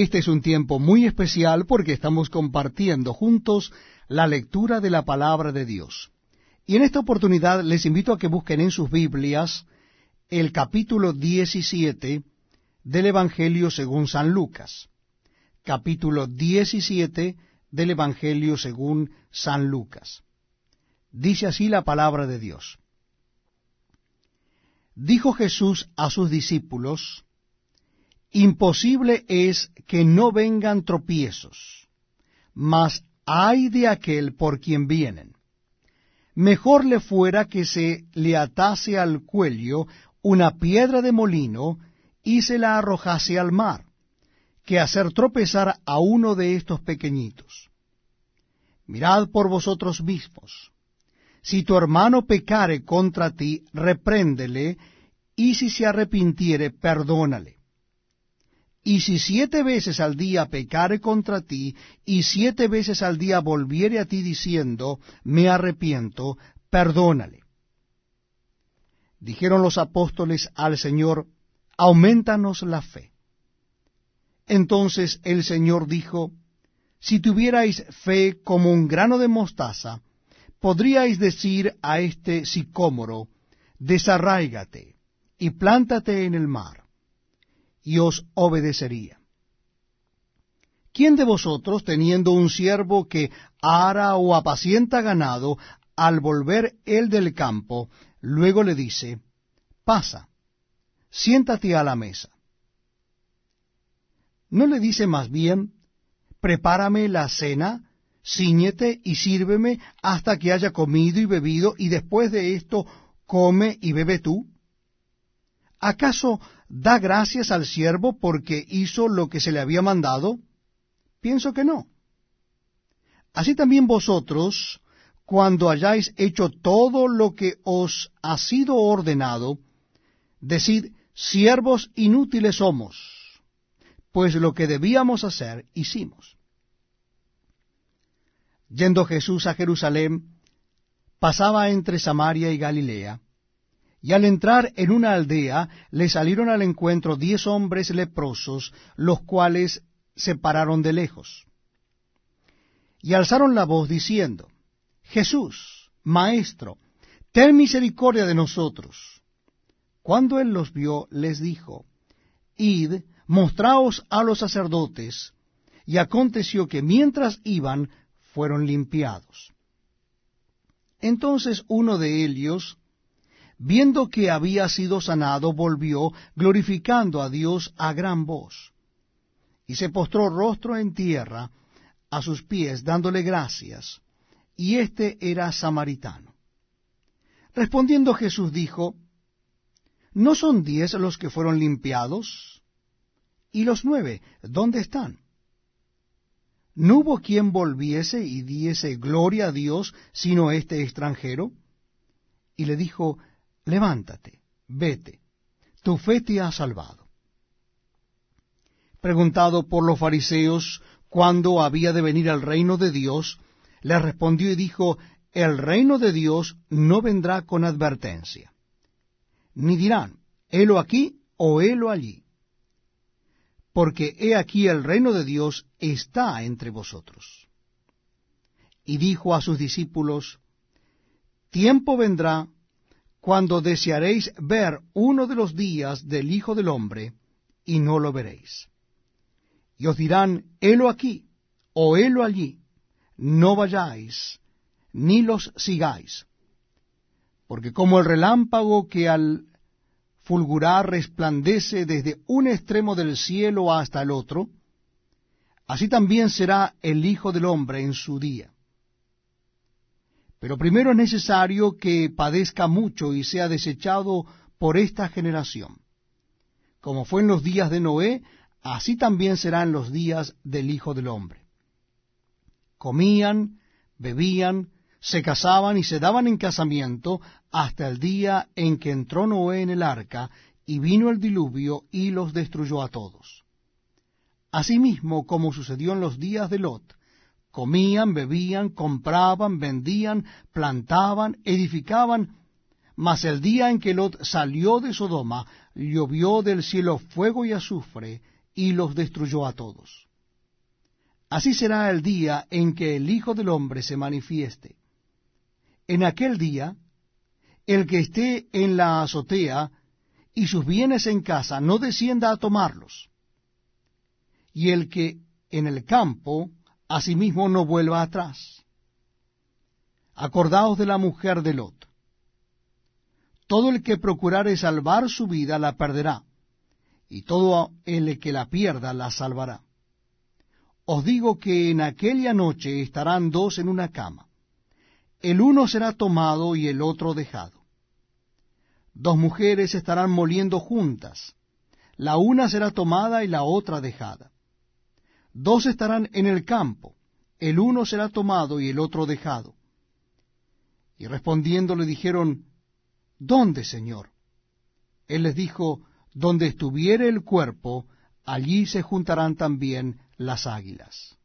Este es un tiempo muy especial porque estamos compartiendo juntos la lectura de la palabra de Dios. Y en esta oportunidad les invito a que busquen en sus Biblias el capítulo 17 del Evangelio según San Lucas. Capítulo 17 del Evangelio según San Lucas. Dice así la palabra de Dios. Dijo Jesús a sus discípulos, Imposible es que no vengan tropiezos, mas hay de aquel por quien vienen. Mejor le fuera que se le atase al cuello una piedra de molino y se la arrojase al mar, que hacer tropezar a uno de estos pequeñitos. Mirad por vosotros mismos. Si tu hermano pecare contra ti, repréndele, y si se arrepintiere, perdónale. Y si siete veces al día pecare contra ti, y siete veces al día volviere a ti diciendo, me arrepiento, perdónale. Dijeron los apóstoles al Señor, aumentanos la fe. Entonces el Señor dijo, si tuvierais fe como un grano de mostaza, podríais decir a este sicómoro, desarráigate y plántate en el mar y os obedecería. ¿Quién de vosotros, teniendo un siervo que ara o apacienta ganado, al volver él del campo, luego le dice, pasa, siéntate a la mesa? ¿No le dice más bien, prepárame la cena, ciñete y sírveme hasta que haya comido y bebido, y después de esto come y bebe tú? ¿Acaso da gracias al siervo porque hizo lo que se le había mandado? Pienso que no. Así también vosotros, cuando hayáis hecho todo lo que os ha sido ordenado, decid, siervos inútiles somos, pues lo que debíamos hacer hicimos. Yendo Jesús a Jerusalén, pasaba entre Samaria y Galilea, y al entrar en una aldea le salieron al encuentro diez hombres leprosos, los cuales se pararon de lejos. Y alzaron la voz diciendo, Jesús, Maestro, ten misericordia de nosotros. Cuando él los vio, les dijo, Id, mostraos a los sacerdotes. Y aconteció que mientras iban, fueron limpiados. Entonces uno de ellos, viendo que había sido sanado, volvió, glorificando a Dios a gran voz, y se postró rostro en tierra a sus pies, dándole gracias, y éste era samaritano. Respondiendo Jesús dijo, ¿No son diez los que fueron limpiados? ¿Y los nueve, dónde están? ¿No hubo quien volviese y diese gloria a Dios sino este extranjero? Y le dijo, levántate, vete, tu fe te ha salvado. Preguntado por los fariseos cuándo había de venir el reino de Dios, le respondió y dijo, el reino de Dios no vendrá con advertencia, ni dirán, helo aquí o helo allí, porque he aquí el reino de Dios está entre vosotros. Y dijo a sus discípulos, tiempo vendrá cuando desearéis ver uno de los días del Hijo del Hombre, y no lo veréis. Y os dirán, helo aquí, o helo allí, no vayáis, ni los sigáis. Porque como el relámpago que al fulgurar resplandece desde un extremo del cielo hasta el otro, así también será el Hijo del Hombre en su día. Pero primero es necesario que padezca mucho y sea desechado por esta generación. Como fue en los días de Noé, así también será en los días del Hijo del Hombre. Comían, bebían, se casaban y se daban en casamiento hasta el día en que entró Noé en el arca y vino el diluvio y los destruyó a todos. Asimismo como sucedió en los días de Lot, comían, bebían, compraban, vendían, plantaban, edificaban, mas el día en que Lot salió de Sodoma, llovió del cielo fuego y azufre, y los destruyó a todos. Así será el día en que el Hijo del Hombre se manifieste. En aquel día, el que esté en la azotea y sus bienes en casa no descienda a tomarlos, y el que en el campo asimismo no vuelva atrás. Acordaos de la mujer de Lot. Todo el que procurare salvar su vida la perderá, y todo el que la pierda la salvará. Os digo que en aquella noche estarán dos en una cama. El uno será tomado y el otro dejado. Dos mujeres estarán moliendo juntas. La una será tomada y la otra dejada. Dos estarán en el campo. El uno será tomado y el otro dejado. Y respondiendo le dijeron, ¿Dónde, Señor? Él les dijo, Donde estuviere el cuerpo, allí se juntarán también las águilas.